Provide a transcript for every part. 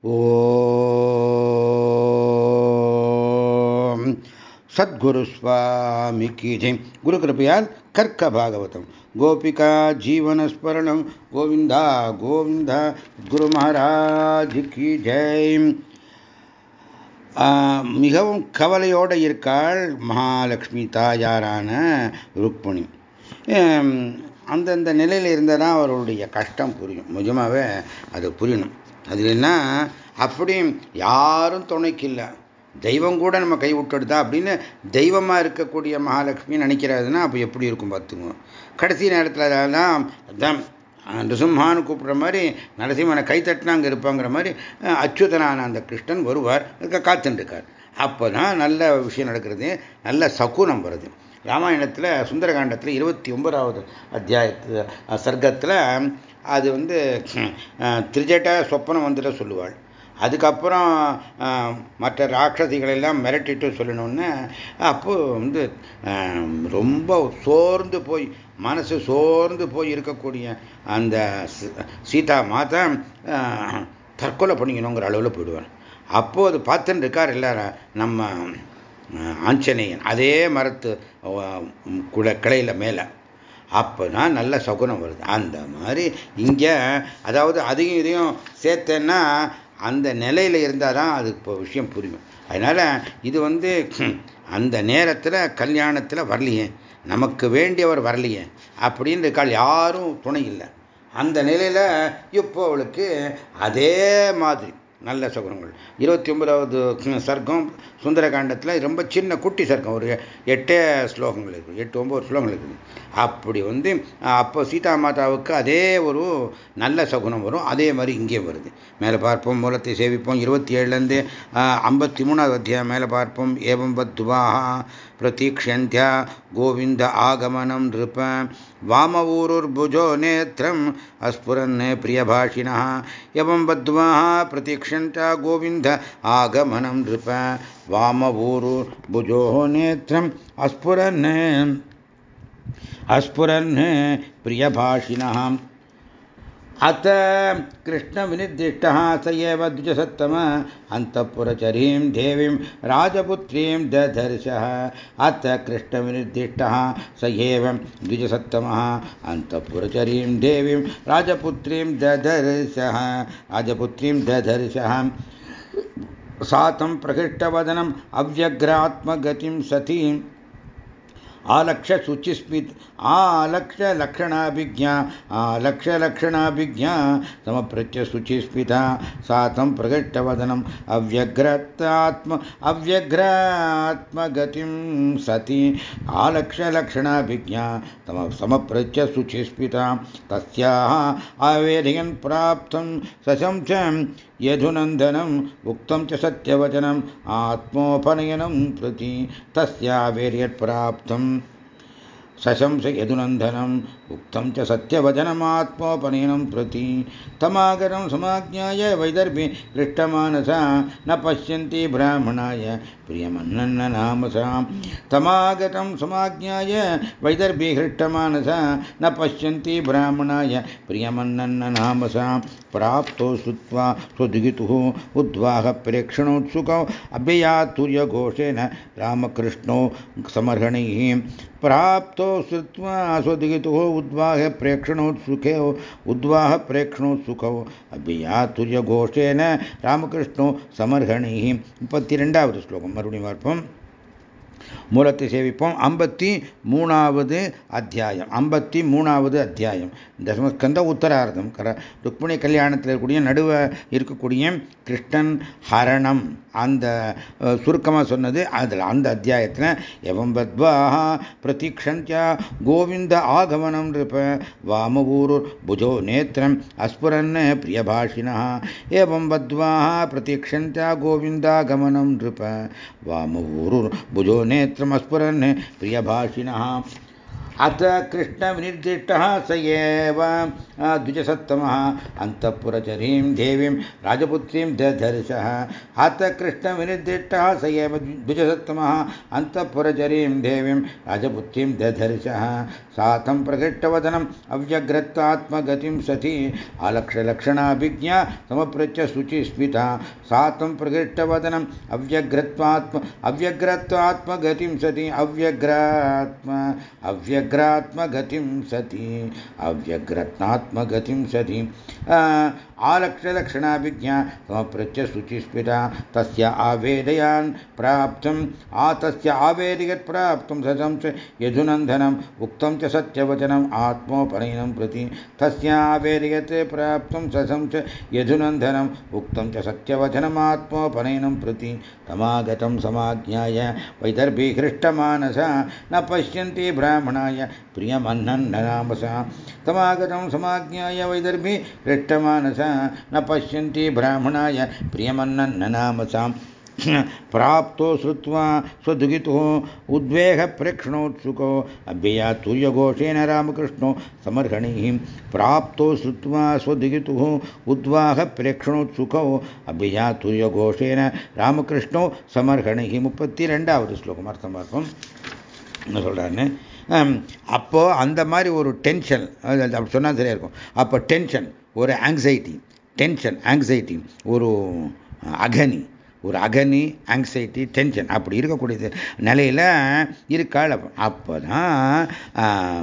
ஓம். சத்குரு சுவாமி ஜெய். குரு கிருப்பையால் கர்க்க பாகவதம். கோபிகா ஜீவனஸ்மரணம். கோவிந்தா கோவிந்தா குரு மகாராஜுக்கு ஜெய். மிகவும் கவலையோடு இருக்காள் மகாலட்சுமி தாயாரான ருக்மிணி. அந்தந்த நிலையில் இருந்தால் தான் அவருடைய கஷ்டம் புரியும். நிஜமாகவே அது புரியணும். அது என்ன அப்படி யாரும் துணைக்கு இல்லை தெய்வம் கூட நம்ம கை விட்டுடுதா அப்படின்னு தெய்வமாக இருக்கக்கூடிய மகாலட்சுமி நினைக்கிறாருன்னா அப்போ எப்படி இருக்கும் பார்த்துங்க கடைசி நேரத்தில் தான் நிருசிம்மான்னு கூப்பிட்ற மாதிரி நரசிம்மனை கை தட்டினா அங்கே இருப்பாங்கிற மாதிரி அச்சுதனான அந்த கிருஷ்ணன் வருவார் இருக்க காத்துட்டுருக்கார் அப்போ தான் நல்ல விஷயம் நடக்கிறது நல்ல சகுனம் வருது. ராமாயணத்தில் சுந்தரகாண்டத்தில் இருபத்தி ஒன்பதாவது அத்தியாயத்து சர்க்கத்தில் அது வந்து திரிஜட்ட சொப்பனம் வந்துட சொல்லுவாள். அதுக்கப்புறம் மற்ற ராட்சசிகளெல்லாம் மிரட்டிட்டு சொல்லணும்னு அப்போ வந்து ரொம்ப சோர்ந்து போய் மனசு சோர்ந்து போய் இருக்கக்கூடிய அந்த சீதா மாதா தற்கொலை பண்ணிக்கணுங்கிற அளவில் போயிடுவார் அப்போது பார்த்துன்னு இருக்கார் எல்லாரும் நம்ம ஆஞ்சநேயன். அதே மரத்து குட கிளையில் மேலே. அப்போ தான் நல்ல சகுனம் வருது. அந்த மாதிரி இங்கே அதாவது அதையும் இதையும் சேர்த்தேன்னா அந்த நிலையில் இருந்தால் தான் அது இப்போ விஷயம் புரியும். அதனால் இது வந்து அந்த நேரத்தில் கல்யாணத்தில் வரலையே. நமக்கு வேண்டியவர் வரலையே. அப்படின்னு இருக்காள். யாரும் துணை இல்லை. அந்த நிலையில் இப்போ அவளுக்கு அதே மாதிரி. நல்ல சகுனங்கள். இருபத்தி ஒன்பதாவது சர்க்கம் சுந்தரகாண்டத்தில் ரொம்ப சின்ன குட்டி சர்க்கம். ஒரு எட்டே ஸ்லோகங்கள் இருக்குது எட்டு ஒம்பது ஸ்லோகங்கள் இருக்குது அப்படி வந்து அப்போ சீதா மாதாவுக்கு அதே ஒரு நல்ல சகுனம் வரும். அதே மாதிரி இங்கேயும் வருது. மேலே பார்ப்போம். மூலத்தை சேவிப்போம். இருபத்தி ஏழுலேருந்து ஐம்பத்தி மூணாவது அத்தியாயம் மேலே பார்ப்போம். ஏவம் பத்துவாக प्रतीक्ष्यन्त्या गोविन्द आगमनं नृप। वामवूरुर्भुजो नेत्रम् अस्फुरन् प्रियभाषिणः। एवं बद्ध्वाः प्रतीक्ष्यन्त्या गोविन्द आगमनं नृप। वामवूरुर्भुजो नेत्रम् अस्फुरन् अस्फुरन् प्रियभाषिणः। अत कृष्णविनिर्दिष्टः स एव द्विजसत्तम अन्तःपुरचरीं देवीं राजपुत्रीं ददर्शः अत कृष्णविनिर्दिष्टः स एव द्विजसत्तमः अन्तःपुरचरीं देवीं राजपुत्रीं ददर्शः राजपुत्रीं ददर्शः सातं प्रकृष्टवदनम् अव्यग्रात्मगतिं सतीम् आलक्ष्य शुचिस्मित आलक्ष्य लक्षणाभिज्ञा आलक्ष्य लक्षणाभिज्ञा समप्रत्य शुचिस्मिता सातं प्रकटवदनम् अव्यग्रतात्म अव्यग्रात्मगतिं सति आलक्ष्य लक्षणाभिज्ञा तम समप्रत्य शुचिस्मिता तस्याः आवेदयन् प्राप्तं सशंस यधुनन्दनम् उक्तं च सत्यवचनम् आत्मोपनयनं प्रति तस्यावेर्यत्प्राप्तम् सशंस यदुनन्दनम् उक्तं च सत्यवचनमात्मोपनयनं प्रति तमागरं समाज्ञाय वैदर्भि पृष्ठमानसा न पश्यन्ति ब्राह्मणाय प्रियमन्नन्न नामसा तमागतं समाज्ञाय वैदर्भि हृष्टमानसा न पश्यन्ति ब्राह्मणाय प्रियमन्नन्न नामसा प्राप्तो श्रुत्वा स्वदिगितुः उद्वाह प्रेक्षणोत्सुकौ अभ्ययातुर्यघोषेण रामकृष्णो समर्हणैः प्राप्तो श्रुत्वा स्वदिगितुः उद्वाह प्रेक्षणोत्सुखे उद्वाह प्रेक्षणोत्सुकौ अभियातुर्यघोषेण ராமகிருஷ்ணோ சமர்கணிஹி முப்பத்தி ரெண்டாவது ஸ்லோகம் மறுபடியும் பார்ப்போம் மூலத்தை சேவிப்போம் ஐம்பத்தி மூணாவது அத்தியாயம். ஐம்பத்தி மூணாவது அத்தியாயம். தசமஸ்கந்த உத்தரார்த்தம். கர ருக்மிணி கல்யாணத்தில் இருக்கக்கூடிய நடுவ இருக்கக்கூடிய கிருஷ்ணன் ஹரணம். அந்த சுருக்கமாக சொன்னது அதில். அந்த அத்தியாயத்தில் எவம் பத்வாக பிரதீக்ஷந்தியா கோவிந்த ஆகமனம் நிருப வாமவூரு புஜோ நேத்திரம் அஸ்புரன் பிரியபாஷினா. ஏவம் பத்வாக பிரதீக்ஷந்தியா கோவிந்தாகமனம் நிருப வாமவூரு புஜோ நேத்திரம் அஸ்புரன் பிரியபாஷினா अथ कृष्णविनिर्दिष्टः स एव। द्विजसत्तमः। अन्तःपुरचरीं देवीं, राजपुत्रीं दधर्षः अथ कृष्णविनिर्दिष्टः स एव द्विजसत्तमः। अन्तःपुरचरीं देवीं, राजपुत्रीं दधर्षः सा तं प्रकृष्टवदनम् अव्यग्रत्वात्मगतिं सती। अलक्षलक्षणाभिज्ञा समपृच्य शुचिस्मिता। सा तं प्रकृष्टवदनम् अव्यग्रत्वात्म अव्यग्रत्वात्मगतिं सती। अव्यग्रात्म अव्यग्रात्मगतिं सती, अव्यग्रत्नात्मगतिं सती। आलक्ष्यलक्षणाभिज्ञा समपृच्य शुचिस्मिता तस्य आवेदयान् प्राप्तम् आ, तस्य आवेदयत् प्राप्तुं सतं च यधुनन्दनम् उक्तं च सत्यवचनम्, आत्मोपनयनं प्रति। तस्य आवेदयत् प्राप्तुं सतं च यधुनन्दनम् उक्तं च सत्यवचनम्, आत्मोपनयनं प्रति। तमागतं समाज्ञाय वैदर्भी हृष्टमानसा न पश्यन्ति ब्राह्मणाय प्रियमन्नन्ननामसा तमागतं समाज्ञाय वैदर्भी हृष्टमानसा न पश्यन्ति ब्राह्मणाय प्रियमन्नन्ननामसाम् प्राप्तो श्रुत्वा स्वदुगितुः उद्वेगप्रेक्षणोत्सुको अभ्ययातुर्यघोषेण रामकृष्णो समर्हणैः प्राप्तो श्रुत्वा स्वदुगितुः उद्वाहप्रेक्षणोत्सुकौ अभ्ययातुर्यघोषेण ராமகிருஷ்ணோ சமர்கணைகி முப்பத்தி ரெண்டாவது ஸ்லோகம் அர்த்தம் பார்ப்போம் என்ன சொல்கிறாருன்னு அப்போது அந்த மாதிரி ஒரு டென்ஷன் அப்படி சொன்னால் சரியாக இருக்கும். அப்போ டென்ஷன் ஒரு ஆங்ஸைட்டி டென்ஷன் ஆங்ஸைட்டி ஒரு அகனி ஒரு அகனி ஆங்ஸைட்டி டென்ஷன் அப்படி இருக்கக்கூடிய நிலையில் இருக்காள். அப்போ தான்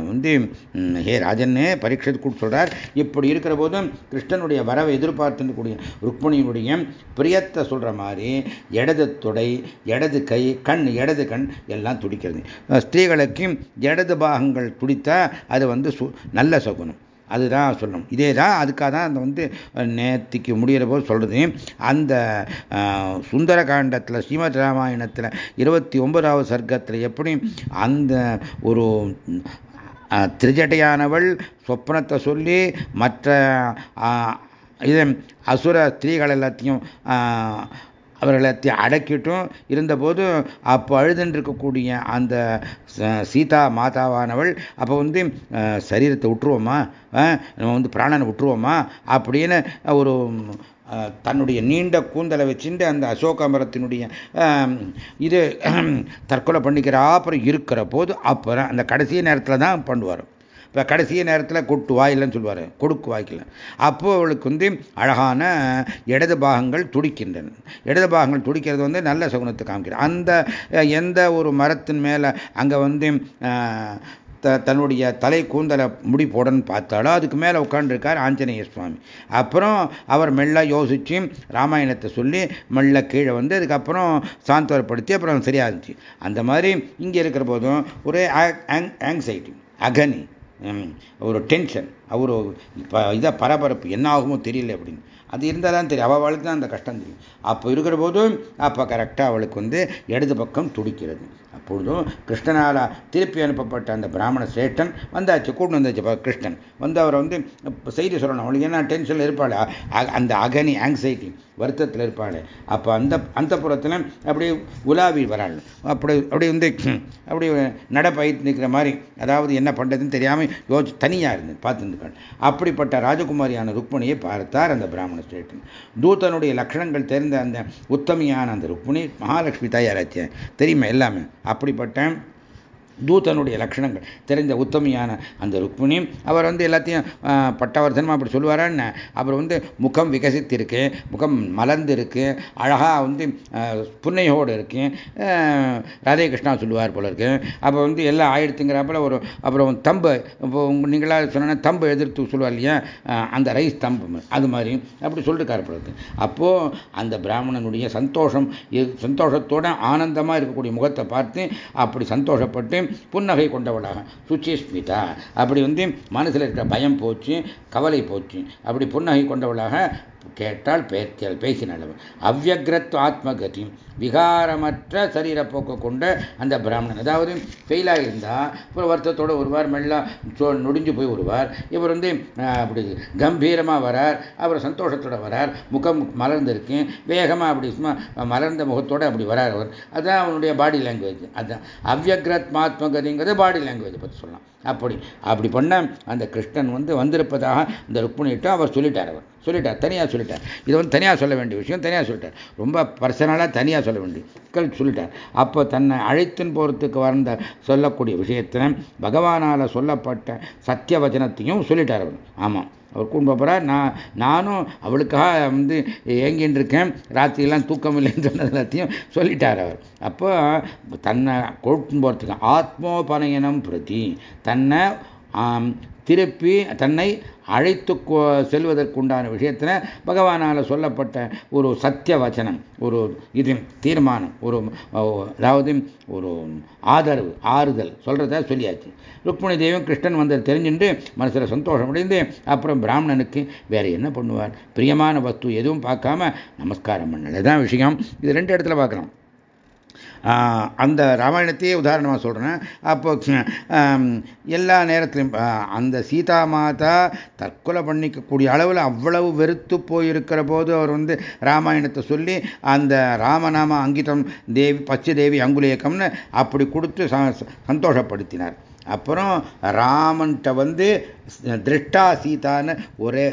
வந்து ஹே ராஜன்னே பரீட்சத்து கூட சொல்கிறார் இப்படி இருக்கிற போதும் கிருஷ்ணனுடைய வரவை எதிர்பார்த்துக்கூடிய ருக்மணியினுடைய பிரியத்தை சொல்கிற மாதிரி இடது தொடை இடது கை கண் இடது கண் எல்லாம் துடிக்கிறது. ஸ்திரீகளுக்கும் இடது பாகங்கள் துடித்தா அது வந்து நல்ல சகுனம். அதுதான் சொல்லணும். இதே தான் அதுக்காக தான் அந்த வந்து நேத்திக்கு முடிகிற போது சொல்கிறது அந்த சுந்தர காண்டத்தில் ஸ்ரீமத் ராமாயணத்தில் இருபத்தி ஒன்பதாவது சர்க்கத்தில் எப்படி அந்த ஒரு திரிஜட்டையானவள் சொப்னத்தை சொல்லி மற்ற இது அசுர ஸ்திரீகள் எல்லாத்தையும் அவர்களை அடக்கிட்டும். இருந்தபோது அப்போ அழுதுன்றிருக்கக்கூடிய அந்த சீதா மாதாவானவள் அப்போ வந்து சரீரத்தை விட்டுருவோமா நம்ம வந்து பிராணனை விட்டுருவோமா அப்படின்னு ஒரு தன்னுடைய நீண்ட கூந்தலை வச்சுட்டு அந்த அசோக மரத்தினுடைய இது தற்கொலை பண்ணிக்கிற அப்புறம் இருக்கிற போது அப்புறம் அந்த கடைசி நேரத்தில் தான் பண்ணுவார். இப்போ கடைசி நேரத்தில் கொட்டு வாயிலன்னு சொல்லுவார். கொடுக்கு வாய்க்கல அப்போ அவளுக்கு வந்து அழகான இடது பாகங்கள் துடிக்கின்றன. இடது பாகங்கள் துடிக்கிறது வந்து நல்ல சகுனத்தை காமிக்கிறது அந்த எந்த ஒரு மரத்தின் மேலே அங்கே வந்து தன்னுடைய தலை கூந்தலை முடி போடன்னு பார்த்தாலோ அதுக்கு மேலே உட்காந்துருக்கார் ஆஞ்சநேய சுவாமி. அப்புறம் அவர் மெல்ல யோசித்து ராமாயணத்தை சொல்லி மெல்ல கீழே வந்து அதுக்கப்புறம் சாந்தவரப்படுத்தி அப்புறம் சரியாக இருந்துச்சு அந்த மாதிரி இங்கே இருக்கிற போதும் ஒரு ஆங்ஸைட்டி அகனி. ஒரு டென்ஷன் அவர் இப்போ இதாக பரபரப்பு. என்ன ஆகுமோ தெரியல அப்படின்னு. அது இருந்தால் தான் தெரியும் அவளுக்கு தான் அந்த கஷ்டம் தெரியும். அப்போ இருக்கிற போதும் அப்போ கரெக்டாக அவளுக்கு வந்து இடது பக்கம் துடிக்கிறது. அப்பொழுதும் கிருஷ்ணனால் திருப்பி அனுப்பப்பட்ட அந்த பிராமண சேஷ்டன் வந்தாச்சு. கூட்டு வந்தாச்சு. கிருஷ்ணன் வந்து அவரை வந்து செய்தி சொல்லணும். அவளுக்கு என்ன டென்ஷனில் இருப்பாள்? அந்த அகனி ஆங்ஸைட்டி வருத்தத்தில் இருப்பாள். அப்போ அந்த அந்த புறத்தில் அப்படியே உலாவி வராள். அப்படி அப்படி வந்து அப்படி நட பயிற்சி நிற்கிற மாதிரி அதாவது என்ன பண்ணுறதுன்னு தெரியாமல் யோசி தனியாக இருந்து பார்த்துருக்காள் அப்படிப்பட்ட ராஜகுமாரியான ருக்மணியை பார்த்தார் அந்த பிராமண ஸ்டேட்டன் தூதனுடைய லட்சணங்கள் தெரிந்த அந்த உத்தமியான அந்த ருக்மணி மகாலட்சுமி தாயாராச்சு தெரியுமா எல்லாமே? அப்படிப்பட்ட தூதனுடைய லட்சணங்கள். தெரிந்த உத்தமியான அந்த ருக்மிணி அவர் வந்து எல்லாத்தையும் பட்டவர்தனமாக அப்படி சொல்லுவாரான்னு. அப்புறம் வந்து முகம் விகசித்திருக்கு முகம் மலர்ந்து இருக்கு அழகாக வந்து புன்னையோடு இருக்கு. ராதே கிருஷ்ணா சொல்லுவார் போல இருக்கு. அப்போ வந்து எல்லாம் ஆயிடுத்துங்கிறப்பல ஒரு அப்புறம் தம்பு இப்போ நீங்களா சொன்ன தம்பு எதிர்த்து சொல்லுவார் இல்லையா? அந்த ரைஸ் தம்பு அது மாதிரி அப்படி சொல்லிருக்காரு போல இருக்கு. அப்போது அந்த பிராமணனுடைய சந்தோஷம் சந்தோஷத்தோட ஆனந்தமாக இருக்கக்கூடிய முகத்தை பார்த்து அப்படி சந்தோஷப்பட்டு புன்னகை கொண்டவளாக. சுச்சிஸ்மிதா அப்படி வந்து மனசில் இருக்கிற பயம் போச்சு. கவலை போச்சு அப்படி புன்னகை கொண்டவளாக கேட்டால் பேச்சியல் பேசினாள் அவ்வக்ரத் ஆத்மகதி விகாரமற்ற சரீர கொண்ட அந்த பிராமணன். அதாவது ஃபெயிலாக இருந்தால் இப்போ வருத்தத்தோட வருவார் மெல்ல நொடிஞ்சு போய் வருவார் இவர் வந்து அப்படி கம்பீரமாக வரார். அவர் சந்தோஷத்தோட வரார். முகம் மலர்ந்திருக்கு. வேகமாக அப்படி சும்மா மலர்ந்த முகத்தோடு அப்படி வரார் அவர். அதுதான் அவனுடைய பாடி லாங்குவேஜ் அதுதான் அவ்வக்ரத்மாத்மகதிங்கிறது பாடி லாங்குவேஜ் பற்றி சொல்லலாம். அப்படி அப்படி பண்ண அந்த கிருஷ்ணன் வந்து வந்திருப்பதாக இந்த ருக்மிணிட்டு அவர் சொல்லிட்டார் அவர். சொல்லிட்டார் தனியாக சொல்லிட்டார். இது வந்து தனியாக சொல்ல வேண்டிய விஷயம் தனியாக சொல்லிட்டார். ரொம்ப பர்சனலாக தனியாக சொல்ல வேண்டிய சொல்லிட்டார். அப்போ தன்னை அழைத்துன்னு போகிறதுக்கு வந்த சொல்லக்கூடிய விஷயத்தில் பகவானால் சொல்லப்பட்ட சத்திய வச்சனத்தையும் சொல்லிட்டார் அவர். ஆமாம் அவர் கூண்டு போகிறார் நான் நானும் அவளுக்காக வந்து ஏங்கின்னு இருக்கேன். ராத்திரியெல்லாம் தூக்கம் இல்லைன்னு சொன்னது எல்லாத்தையும் சொல்லிட்டார் அவர். அப்போ தன்னை கொழுட்டு போகிறதுக்கு ஆத்மோபனயனம் பிரதி தன்னை திருப்பி தன்னை அழைத்து செல்வதற்குண்டான விஷயத்தில் பகவானால் சொல்லப்பட்ட ஒரு சத்திய வச்சனம் ஒரு இது தீர்மானம் ஒரு அதாவது ஒரு ஆதரவு ஆறுதல் சொல்கிறத சொல்லியாச்சு. ருக்மிணி தெய்வம் கிருஷ்ணன் வந்தது தெரிஞ்சுட்டு மனசில் சந்தோஷம் அடைந்து அப்புறம் பிராமணனுக்கு வேறு என்ன பண்ணுவார்? பிரியமான வஸ்து எதுவும் பார்க்காம நமஸ்காரம் பண்ணல தான் விஷயம். இது ரெண்டு இடத்துல பார்க்கலாம் அந்த ராமாயணத்தையே உதாரணமாக சொல்கிறேன் அப்போ எல்லா நேரத்திலையும் அந்த சீதா மாதா தற்கொலை பண்ணிக்கக்கூடிய அளவில் அவ்வளவு வெறுத்து போயிருக்கிற போது அவர் வந்து ராமாயணத்தை சொல்லி அந்த ராமநாம அங்கிதம் தேவி பச்சை தேவி அங்குலேயக்கம்னு அப்படி கொடுத்து சந்தோஷப்படுத்தினார். அப்புறம் ராமன்கிட்ட வந்து திருஷ்டா சீதான்னு ஒரே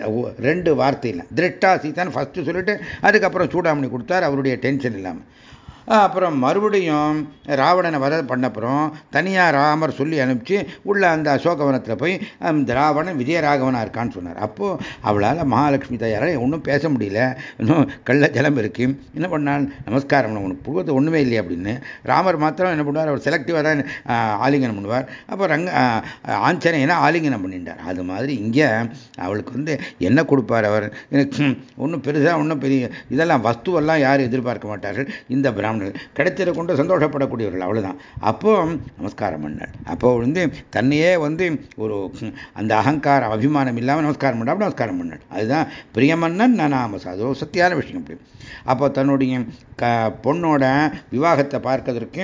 ரெண்டு வார்த்தையில் திருஷ்டா சீதான்னு ஃபஸ்ட்டு சொல்லிட்டு அதுக்கப்புறம் சூடாமணி கொடுத்தார். அவருடைய டென்ஷன் இல்லாமல் அப்புறம் மறுபடியும் ராவணனை வத பண்ணப்புறம் தனியாக ராமர் சொல்லி அனுப்பிச்சு உள்ள அந்த அசோகவனத்தில் போய் இந்த ராவணன் விஜயராகவனாக இருக்கான்னு சொன்னார். அப்போது அவளால் மகாலட்சுமி தயாராக ஒன்றும் பேச முடியல. இன்னும் கள்ள ஜலம் இருக்கு. என்ன பண்ணால் நமஸ்காரம் உனக்கு புகத்து ஒன்றுமே இல்லையே அப்படின்னு. ராமர் மாத்திரம் என்ன பண்ணுவார்? அவர் செலக்டிவாக தான் ஆலிங்கனம் பண்ணுவார். அப்போ ரங்க ஆஞ்சனையனா ஆலிங்கனம் பண்ணிட்டார். அது மாதிரி இங்கே அவளுக்கு வந்து என்ன கொடுப்பார் அவர்? எனக்கு ஒன்றும் பெருசாக ஒன்றும் பெரிய இதெல்லாம் வஸ்துவெல்லாம் யாரும் எதிர்பார்க்க மாட்டார்கள். இந்த பிராமணர் கிடைச்சதை கொண்டு சந்தோஷப்படக்கூடியவர்கள். அவ்வளோதான் அப்போ நமஸ்காரம் பண்ணாள் அப்போ வந்து தன்னையே வந்து ஒரு அந்த அகங்காரம் அபிமானம் இல்லாமல் நமஸ்காரம் பண்ணா நமஸ்காரம் பண்ணாள் அதுதான் பிரியமன்னன் நானாமஸ் அது ஒரு சத்தியான விஷயம் அப்படி. அப்போ தன்னுடைய க பொண்ணோட விவாகத்தை பார்க்கறதுக்கு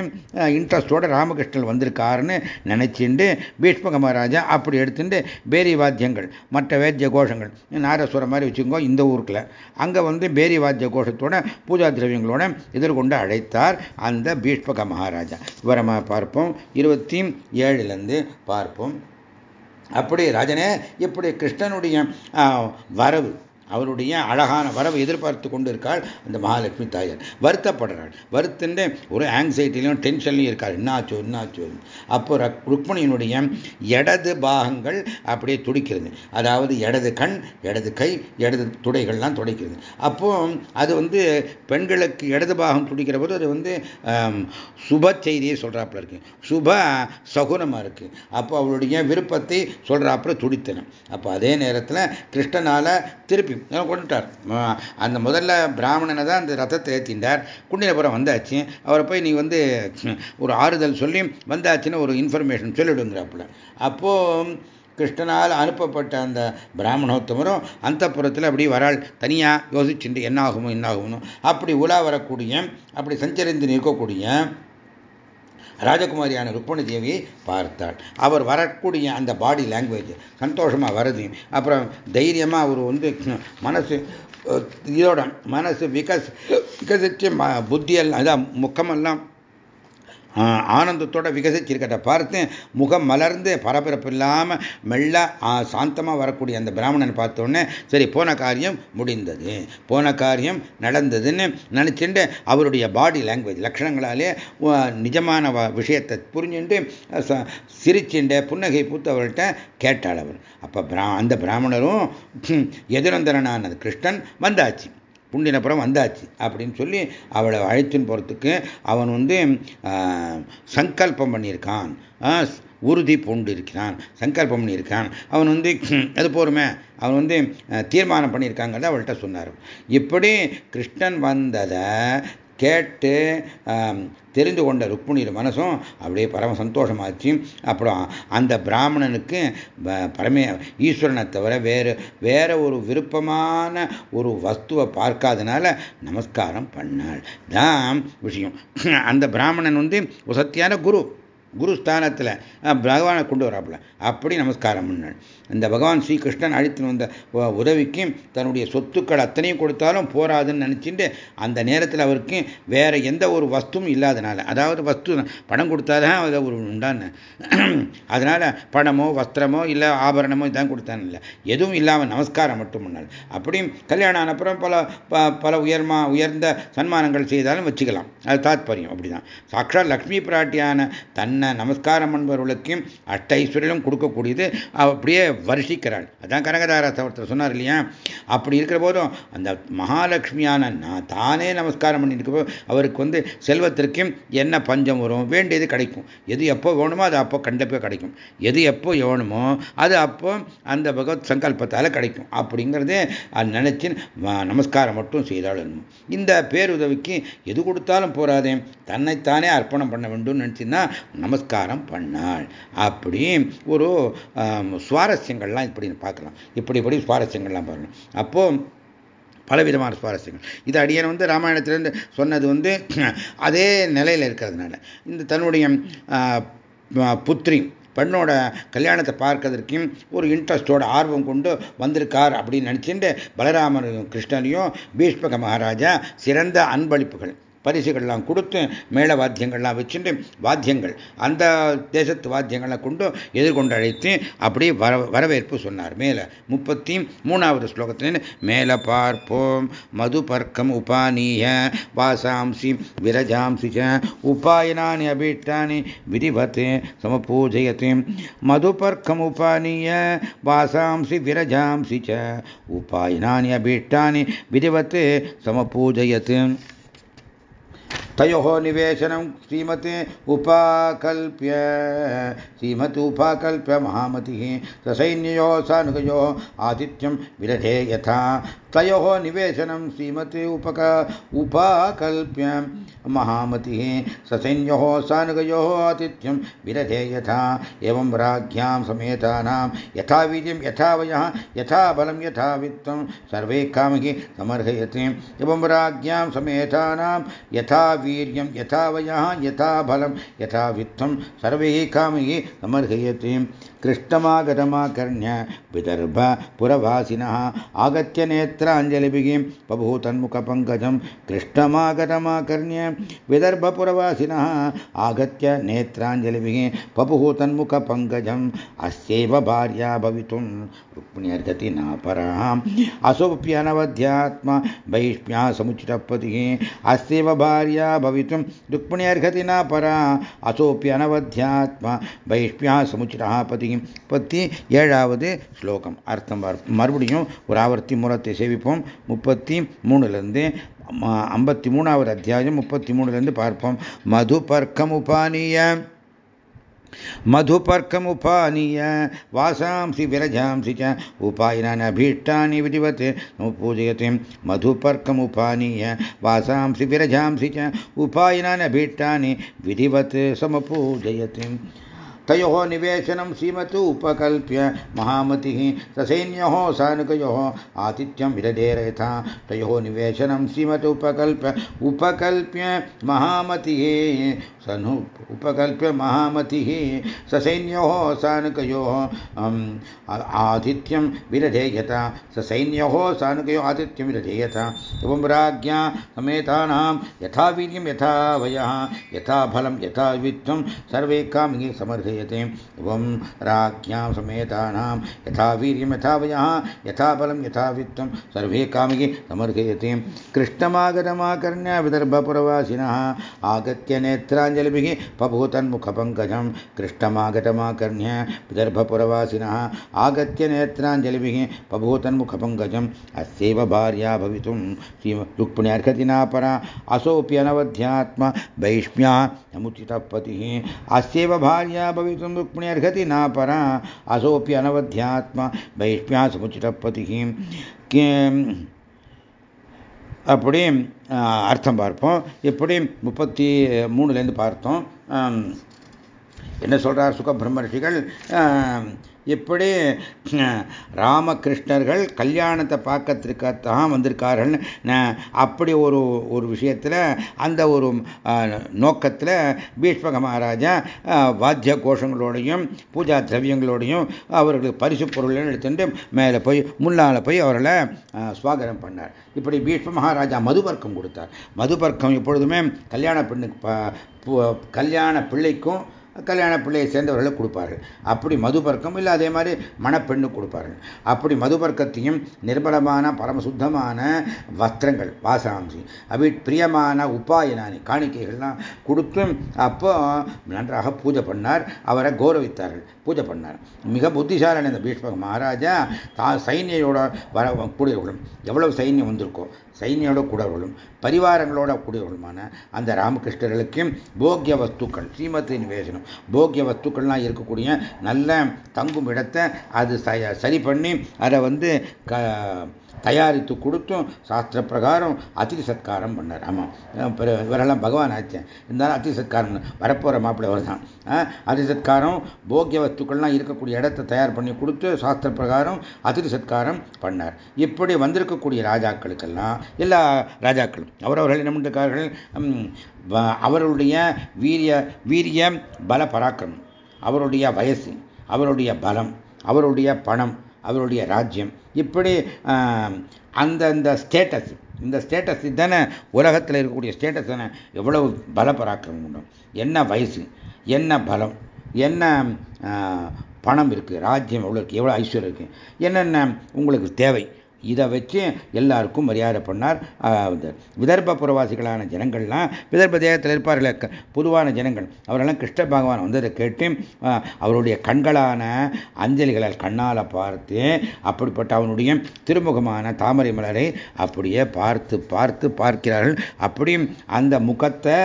இன்ட்ரெஸ்டோட ராமகிருஷ்ணன் வந்திருக்காருன்னு நினைச்சுண்டு பீஷ்மக மகாராஜா அப்படி எடுத்துட்டு பேரி வாத்தியங்கள் மற்ற வேத்திய கோஷங்கள் நாரஸ்வரம் மாதிரி வச்சுக்கோ இந்த ஊருக்குள்ள. அங்கே வந்து பேரி வாத்திய கோஷத்தோட பூஜா திரவியங்களோட எதிர்கொண்டு அழைத்தார் அந்த பீஷ்மக மகாராஜா. விவரமாக பார்ப்போம். இருபத்தி ஏழுலேருந்து பார்ப்போம். அப்படி ராஜனே இப்படி கிருஷ்ணனுடைய வரவு அவருடைய அழகான வரவை எதிர்பார்த்து கொண்டு இருக்காள் அந்த மகாலட்சுமி தாயார். வருத்தப்படுறாள். வருத்தன்னு ஒரு ஆங்ஸைட்டிலையும் டென்ஷன்லையும் இருக்காள். என்னாச்சோ என்னாச்சோ? அப்போ ருக்மணியினுடைய இடது பாகங்கள் அப்படியே துடிக்கிறது. அதாவது இடது கண் இடது கை இடது துடைகள்லாம் துடைக்கிறது. அப்போ அது வந்து பெண்களுக்கு இடது பாகம் துடிக்கிற போது அது வந்து சுப செய்தியை சொல்கிறாப்புல இருக்கு. சுப சகுனமாக இருக்கு. அப்போ அவளுடைய விருப்பத்தை சொல்கிறாப்புல துடித்தனம் அப்போ அதே நேரத்தில் கிருஷ்ணனால் திருப்பி கொண்டுட்டார் அந்த முதல்ல பிராமணனை தான் அந்த ரத்தத்தை ஏற்றிண்டார் குண்டினபுரம் வந்தாச்சு. அவரை போய் நீ வந்து ஒரு ஆறுதல் சொல்லி வந்தாச்சுன்னு ஒரு இன்ஃபர்மேஷன் சொல்லிடுங்கிறாப்புல. அப்போது கிருஷ்ணனால் அனுப்பப்பட்ட அந்த பிராமணோத்தமரும் அந்த புறத்தில் அப்படி வராள். தனியாக யோசிச்சுட்டு என்னாகுமோ என்னாகுமோ அப்படி உலா வரக்கூடிய அப்படி சஞ்சரிந்து நிற்கக்கூடிய ராஜகுமாரியான ருக்மணி தேவியை பார்த்தாள். அவர் வரக்கூடிய அந்த பாடி லாங்குவேஜ் சந்தோஷமாக வருது. அப்புறம் தைரியமாக அவர் வந்து மனசு இதோட மனசு விகஸ் விகசிச்சு புத்தியெல்லாம் அதான் முக்கமெல்லாம் ஆனந்தத்தோட விகசிச்சிருக்கிறத பார்த்து முகம் மலர்ந்து பரபரப்பு இல்லாமல் மெல்ல சாந்தமாக வரக்கூடிய அந்த பிராமணன் பார்த்தோன்னே சரி போன காரியம் முடிந்தது. போன காரியம் நடந்ததுன்னு நினச்சிட்டு அவருடைய பாடி லாங்குவேஜ் லட்சணங்களாலே நிஜமான விஷயத்தை புரிஞ்சுட்டு சிரிச்சுண்டு புன்னகை பூத்தவர்கிட்ட கேட்டாள் அவர். அப்போ பிரா அந்த பிராமணரும் எதிரந்தரனானது கிருஷ்ணன் வந்தாச்சு. புண்டினப்புறம் வந்தாச்சு. அப்படின்னு சொல்லி அவளை அழைச்சின்னு போகிறதுக்கு அவன் வந்து சங்கல்பம் பண்ணியிருக்கான். உறுதி பூண்டு இருக்கிறான். சங்கல்பம் பண்ணியிருக்கான். அவன் வந்து அது போருமே அவன் வந்து தீர்மானம் பண்ணியிருக்காங்கிறத அவள்கிட்ட சொன்னார். இப்படி கிருஷ்ணன் வந்ததை கேட்டு தெரிந்து கொண்ட ருக்மிணியோட மனசும் அப்படியே பரம சந்தோஷமாச்சு அப்புறம் அந்த பிராமணனுக்கு பரமே ஈஸ்வரனை தவிர வேறு வேற ஒரு விருப்பமான ஒரு வஸ்துவை பார்க்காதனால நமஸ்காரம் பண்ணாள். தான் விஷயம். அந்த பிராமணன் வந்து சத்தியான குரு. குருஸ்தானத்தில் பகவானை கொண்டு வராப்புல. அப்படி நமஸ்காரம் பண்ணாள் இந்த பகவான் ஸ்ரீகிருஷ்ணன் அழித்து வந்த உதவிக்கு தன்னுடைய சொத்துக்கள் அத்தனையும் கொடுத்தாலும் போராதுன்னு நினச்சிட்டு அந்த நேரத்தில் அவருக்கு வேற எந்த ஒரு வஸ்துவும் இல்லாதனால அதாவது வஸ்து பணம் கொடுத்தாதான் அதை ஒரு உண்டான்னு அதனால பணமோ வஸ்திரமோ இல்லை ஆபரணமோ இதான் கொடுத்தான்னு இல்லை எதுவும் இல்லாமல் நமஸ்காரம் மட்டும் பண்ணாள் அப்படியும் கல்யாணம் ஆனப்புறம் பல பல உயர்மா உயர்ந்த சன்மானங்கள் செய்தாலும் வச்சுக்கலாம். அது தாத்பரியம் அப்படிதான். சாட்சாத் லக்ஷ்மி பிராட்டியான தன் தன்னை நமஸ்காரம் என்பவர்களுக்கும் அஷ்ட ஐஸ்வர்யம் கொடுக்கக்கூடியது. அப்படியே வருஷிக்கிறாள். அதான் கனகதாராச ஒருத்தர் சொன்னார் இல்லையா? அப்படி இருக்கிற போதும் அந்த மகாலட்சுமியான நான் தானே நமஸ்காரம் பண்ணியிருக்கப்போ அவருக்கு வந்து செல்வத்திற்கும் என்ன பஞ்சம் வரும்? வேண்டியது கிடைக்கும். எது எப்போ வேணுமோ அது அப்போ கண்டிப்பாக கிடைக்கும். எது எப்போ வேணுமோ அது அப்போ அந்த பகவத் சங்கல்பத்தால் கிடைக்கும். அப்படிங்கிறதே அது நினைச்சு நமஸ்காரம் மட்டும் செய்தாள் இந்த பேருதவிக்கு எது கொடுத்தாலும் போராதே தன்னைத்தானே அர்ப்பணம் பண்ண வேண்டும் நினச்சின்னா நமஸ்காரம் பண்ணாள். அப்படி ஒரு சுவாரஸ்யங்கள்லாம் இப்படி பார்க்கலாம். இப்படி இப்படி சுவாரஸ்யங்கள்லாம் பார்க்கலாம் அப்போது பலவிதமான சுவாரஸ்யங்கள். இது அடியன் வந்து ராமாயணத்திலேருந்து சொன்னது வந்து அதே நிலையில் இருக்கிறதுனால. இந்த தன்னுடைய புத்திரி பெண்ணோட கல்யாணத்தை பார்க்கறதற்கும் ஒரு இன்ட்ரெஸ்டோட ஆர்வம் கொண்டு வந்திருக்கார் அப்படின்னு நினச்சிட்டு பலராமர் கிருஷ்ணனையும் பீஷ்மக மகாராஜா சிறந்த அன்பளிப்புகள். பரிசுகள்லாம் கொடுத்து மேள வாத்தியங்கள்லாம் வச்சுட்டு வாத்தியங்கள் அந்த தேசத்து வாத்தியங்களை கொண்டு எதிர்கொண்டு அழைத்து அப்படியே வர வரவேற்பு சொன்னார். மேலே முப்பத்தி மூணாவது ஸ்லோகத்தில் மேலே பார்ப்போம். மது பர்க்கம் உபானீய வாசாம்சி விரஜாம்சி ச உபாயனானி அபீஷ்டானி விதிவத்து சமபூஜயத்து. மதுபர்க்கம் உபானீய வாசாம்சி விரஜாம்சி ச உபாயனானி அபீஷ்டானி விதிவத் சமபூஜயத் तयोः निवेशनं श्रीमते उपाकल्प्य श्रीमत् उपाकल्प्य महामतिः। ससैन्ययोः सानुगयोः आतिथ्यं विरधे यथा तयोः निवेशनं श्रीमते उपक उपाकल्प्य। महामतिः ससैन्योः सानुगयोः आतिथ्यं विरधे यथा। एवं राज्ञां समेतानां यथा वीर्यं यथा वयः यथा सर्वे कामहि समर्हयति। एवं राज्ञां समेतानां यथा वीर्यं यथा वयः यथा बलं यथा वित्तं सर्वैः कामैः समर्हयति आगत्य नेत्राञ्जलिभिः बभूतन्मुखपङ्कजं कृष्णमागतमाकर्ण्य विदर्भपुरवासिनः आगत्य नेत्राञ्जलिभिः बभूतन्मुखपङ्कजम् अस्यैव भार्या भवितुं रुक्मिण्यर्हति नापरः असोऽप्यनवध्यात्मा वैष्म्या समुचितपतिः अस्यैव भार्या भवितुं रुक्मिण्यर्हति नापरा असोऽप्यनवध्यात्मा वैष्म्या समुचितः पतिः முப்பத்தி ஏழாவது ஸ்லோகம் அர்த்தம் மறுபடியும் ஒரு ஆவர்த்தி மூலத்தை சேவிப்போம் முப்பத்தி மூணுலேருந்து ஐம்பத்தி மூணாவது அத்தியாயம் முப்பத்தி மூணுலேருந்து பார்ப்போம். மது பர்க்கம் உபானிய மதுபர்க்கமுபானிய வாசாம்சி விரஜாம்சி ச உபாயினான் அபீஷ்டானி விதிவத் பூஜயதி மதுபர்க்கமுபானிய வாசாம்சி விரஜாம்சி ச உபாயினான் அபீஷ்டானி விதிவத் சமபூஜயதி तयोः निवेशनं श्रीमतु उपकल्प्य महामतिः ससैन्योः सानुकयोः आतिथ्यं विदधेरयथा तयोः निवेशनं श्रीमतु उपकल्प्य उपकल्प्य महामतिः सनु उपकल्प्य महामतिः ससैन्योः सानुकयोः आतिथ्यं विदधेयता ससैन्योः सानुकयोः आतिथ्यं विदधेयता एवं राज्ञा समेतानां यथा वीर्यं यथा वयः, यथा यथा सर्वे कामिः समर्हय क्रियते एवं राज्ञां समेतानां यथा वीर्यं यथा वयः यथा बलं यथा वित्तं सर्वे कामिः समर्हयति कृष्णमागतमाकर्ण्य विदर्भपुरवासिनः आगत्य नेत्राञ्जलिभिः पभूतन्मुखपङ्कजं कृष्णमागतमाकर्ण्य विदर्भपुरवासिनः आगत्य नेत्राञ्जलिभिः पभूतन्मुखपङ्कजम् अस्यैव भार्या भवितुं रुक्मिण्यर्हति नापरा असोऽप्यनवध्यात्मा वैष्म्या समुचितः पतिः अस्यैव भार्या भवितुं रुक्मिण्यर्हति नापरा असोऽपि अनवध्यात्मा वैष्म्या समुचितः पतिः அப்படி அர்த்தம் பார்ப்போம் இப்படி முப்பத்தி மூணுலேருந்து பார்த்தோம் என்ன சொல்றார் சுக பிரம்மர்ஷிகள் இப்படி ராமகிருஷ்ணர்கள் கல்யாணத்தை பார்க்கறதுக்காகத்தான் வந்திருக்கார்கள். அப்படி ஒரு ஒரு விஷயத்தில் அந்த ஒரு நோக்கத்தில் பீஷ்மக மகாராஜா வாத்திய கோஷங்களோடையும் பூஜா திரவியங்களோடையும் அவர்களுக்கு பரிசு பொருள் எடுத்துட்டு மேலே போய் முன்னால் போய் அவர்களை சுவாகரம் பண்ணார். இப்படி பீஷ்ம மகாராஜா மதுபர்க்கம் கொடுத்தார். மதுபர்க்கம் எப்பொழுதுமே கல்யாண பெண்ணுக்கு கல்யாண பிள்ளைக்கும் கல்யாண பிள்ளையை சேர்ந்தவர்களை கொடுப்பார்கள். அப்படி மதுபர்க்கம் இல்லை அதே மாதிரி மணப்பெண்ணு கொடுப்பார்கள். அப்படி மதுபர்க்கத்தையும் நிர்மலமான பரமசுத்தமான வஸ்திரங்கள் வாசாம்சி அப்படி பிரியமான உபாயனானி காணிக்கைகள்லாம் கொடுத்து அப்போ நன்றாக பூஜை பண்ணார். அவரை கௌரவித்தார்கள் பூஜை பண்ணார். மிக புத்திசாலியான இந்த பீஷ்மக மகாராஜா தா சைன்யோட வர கூடியவர்களும் எவ்வளவு சைன்யம் வந்திருக்கோ சைன்யோட கூடவர்களும் பரிவாரங்களோட கூடியவர்களுமான அந்த ராமகிருஷ்ணர்களுக்கு போக்கிய வஸ்துக்கள் ஸ்ரீமதி நிவேசனம். போக்கிய வஸ்துக்கள்லாம் இருக்கக்கூடிய நல்ல தங்கும் இடத்தை அது சரி பண்ணி அதை வந்து க தயாரித்து கொடுத்தும் சாஸ்திர பிரகாரம் அதிதி சத்காரம் பண்ணார். ஆமாம் இவரெல்லாம் பகவான் ஆச்சேன் இருந்தாலும் அதிதி சத்காரம் வரப்போகிற மாப்பிள்ளை அவர் தான். அதிதி சத்காரம் போக்கிய வஸ்துக்கள்லாம் இருக்கக்கூடிய இடத்தை தயார் பண்ணி கொடுத்து சாஸ்திர பிரகாரம் அதிதி சத்காரம் பண்ணார். இப்படி வந்திருக்கக்கூடிய ராஜாக்களுக்கெல்லாம் எல்லா ராஜாக்களும் அவரவர்கள் என்ன பண்ணிருக்கார்கள்? அவருடைய வீரிய வீரிய பல பராக்கிரமம் அவருடைய வயசு அவருடைய பலம் அவருடைய பணம் அவருடைய ராஜ்யம். இப்படி அந்தந்த ஸ்டேட்டஸ் இந்த ஸ்டேட்டஸ் தானே உலகத்தில் இருக்கக்கூடிய ஸ்டேட்டஸ் தானே எவ்வளவு பல பராக்கிரமம் உண்டும் என்ன வயசு என்ன பலம் என்ன பணம் இருக்குது ராஜ்யம் எவ்வளோ இருக்குது எவ்வளோ ஐஸ்வர்யம் இருக்குது என்னென்ன உங்களுக்கு தேவை இதை வச்சு எல்லாருக்கும் மரியாதை பண்ணார். விதர்ப புறவாசிகளான ஜனங்கள்லாம் விதர்ப தேகத்தில் இருப்பார்கள் பொதுவான ஜனங்கள் அவரெல்லாம் கிருஷ்ண பகவான் வந்ததை கேட்டு அவருடைய கண்களான அஞ்சலிகளால் கண்ணால் பார்த்து அப்படிப்பட்ட அவனுடைய திருமுகமான தாமரை மலரை அப்படியே பார்த்து பார்த்து பார்க்கிறார்கள். அப்படியும் அந்த முகத்தை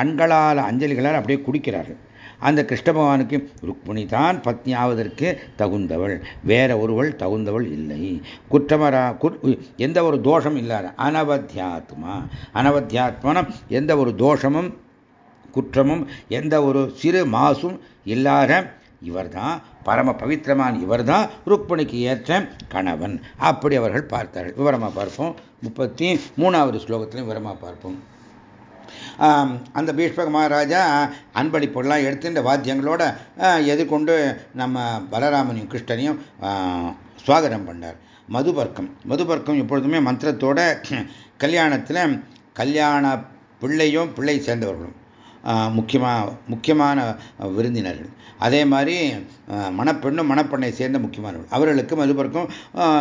கண்களால் அஞ்சலிகளால் அப்படியே குடிக்கிறார்கள். அந்த கிருஷ்ண பகவானுக்கு ருக்மிணி தான் பத்னியாவதற்கு தகுந்தவள். வேற ஒருவள் தகுந்தவள் இல்லை. குற்றமரா எந்த ஒரு தோஷம் இல்லாத அனவத்தியாத்மா அனவத்தியாத்மனம் எந்த ஒரு தோஷமும் குற்றமும் எந்த ஒரு சிறு மாசும் இல்லாத இவர்தான். பரம பவித்திரமான இவர்தான் ருக்மிணிக்கு ஏற்ற கணவன். அப்படி அவர்கள் பார்த்தார்கள். விவரமாக பார்ப்போம். முப்பத்தி மூணாவது ஸ்லோகத்திலும் விவரமாக பார்ப்போம். அந்த பீஷ்மக மகாராஜா அன்பளிப்பெல்லாம் எடுத்து இந்த வாத்தியங்களோட எதிர்கொண்டு நம்ம பலராமனையும் கிருஷ்ணனையும் சுவாகரம் பண்ணார். மதுபர்க்கம். மதுபர்க்கம் எப்பொழுதுமே மந்திரத்தோட கல்யாணத்தில் கல்யாண பிள்ளையும் பிள்ளை சேர்ந்தவர்களும். முக்கியமாக முக்கியமான விருந்தினர்கள். அதே மாதிரி மணப்பெண்ணும் மணப்பெண்ணை சேர்ந்த முக்கியமானவர்கள். அவர்களுக்கும் மதுபர்க்கம்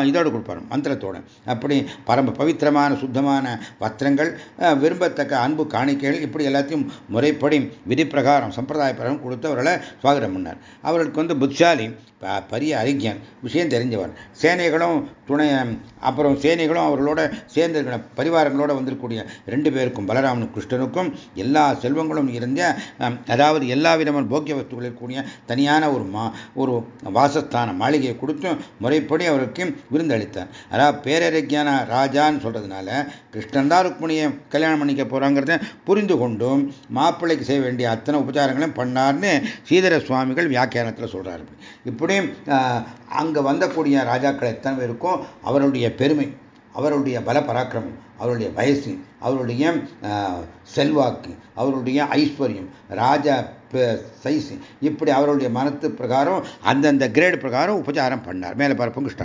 இதோடு கொடுப்பார் மந்திரத்தோடு. அப்படி பரம்ப பவித்திரமான சுத்தமான வஸ்திரங்கள் விரும்பத்தக்க அன்பு காணிக்கைகள் இப்படி எல்லாத்தையும் முறைப்படி விதி பிரகாரம் சம்பிரதாய பிரகாரம் கொடுத்தவர்களை சுவாகரம் பண்ணார். அவர்களுக்கு வந்து புத்தாலி பெரிய அறிஞர் விஷயம் தெரிஞ்சவர். சேனைகளும் துணை அப்புறம் சேனைகளும் அவர்களோட சேர்ந்திருக்கிற பரிவாரங்களோட வந்திருக்கக்கூடிய ரெண்டு பேருக்கும் பலராமனும் கிருஷ்ணனுக்கும் எல்லா செல்வங்களும் இருந்த அதாவது எல்லா விதமான போக்கிய வஸ்துகளில் இருக்கக்கூடிய தனியான ஒரு மா ஒரு வாசஸ்தான மாளிகையை கொடுத்து முறைப்படி அவருக்கு விருந்தளித்தார். அதாவது பேரறிஞான ராஜான்னு சொல்றதுனால கிருஷ்ணன் தான் ருக்மணியை கல்யாணம் பண்ணிக்க போறாங்கிறத புரிந்து கொண்டும் மாப்பிள்ளைக்கு செய்ய வேண்டிய அத்தனை உபச்சாரங்களையும் பண்ணார்னு சீதர சுவாமிகள் வியாக்கியானத்தில் சொல்றாரு. இப்படி அங்கே வந்தக்கூடிய ராஜாக்கள் எத்தனை பேருக்கும் அவருடைய பெருமை. அவருடைய பல பராக்கிரமம் அவருடைய வயசு அவருடைய செல்வாக்கு அவருடைய ஐஸ்வர்யம் ராஜா சைஸ் இப்படி அவருடைய மனத்து பிரகாரம் அந்தந்த கிரேடு பிரகாரம் உபச்சாரம் பண்ணார். மேலே பார்ப்போம் கிருஷ்ணா